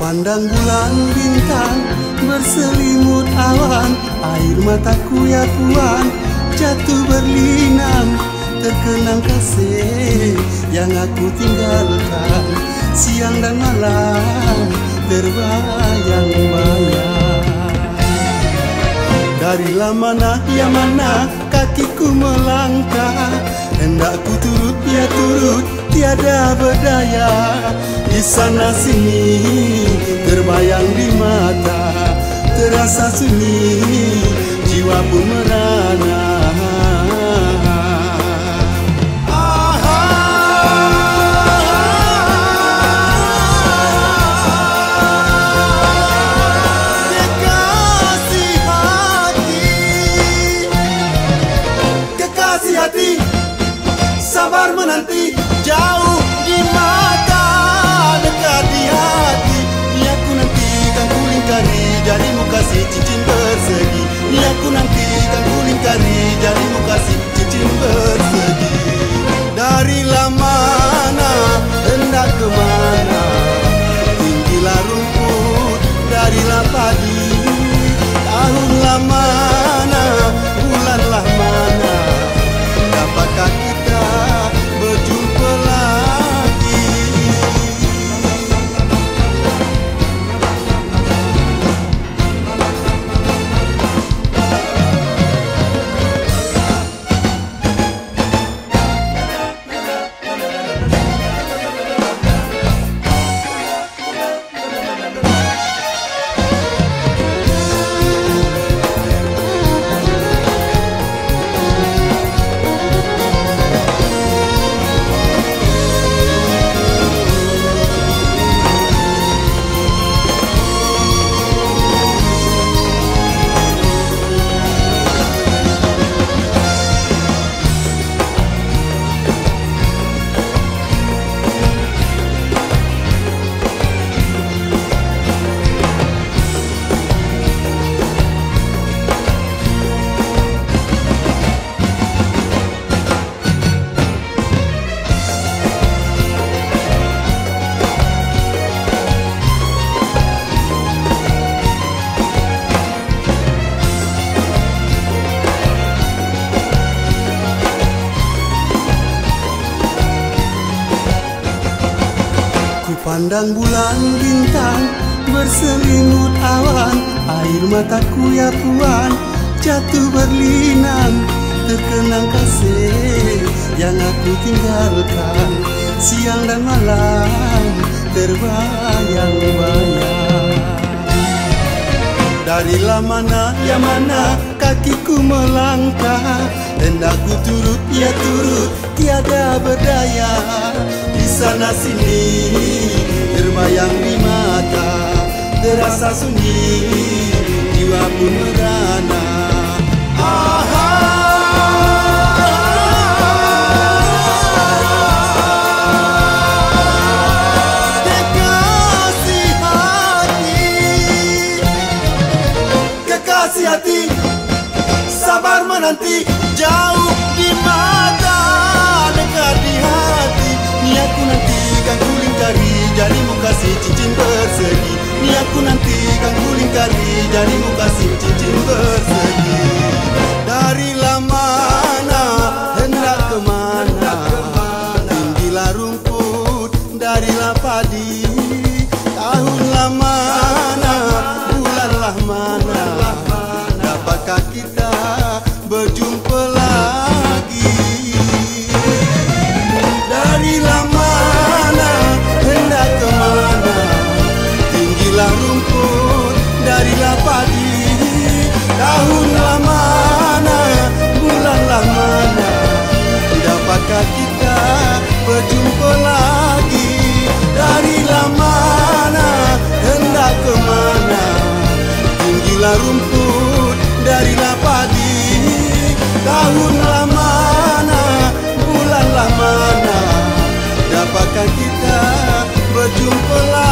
Pandang bulan bintang berselimut awan. Air mataku ya puan jatuh berlinang. Terkenang kasih yang aku tinggalkan. Siang dan malam terbayang-bayang Dari mana ya mana kakiku melangkah. Hendak ku turut ya turut tiada berdaya. Di sana sini terbayang di mata terasa sunyi jiwa pun merana pandang bulan bintang berselimut awan Air mataku ya puan jatuh berlinang Terkenang kasih yang aku tinggalkan. Siang dan malam terbayang-bayang Dari mana ya mana kakiku melangkah Dan aku turut ya turut tiada berdaya Di sana sini terbayang di mata. Terasa sunyi jiwa pun merana. Menanti Jauh di mata muka si cincin bersegi. Dari lamana Hendak ke mana Tinggilah rumput Darilah padi Tahun lamana rumput dari lapadi tahun lama na bulan lama dapatkah kita berjumpa lagi.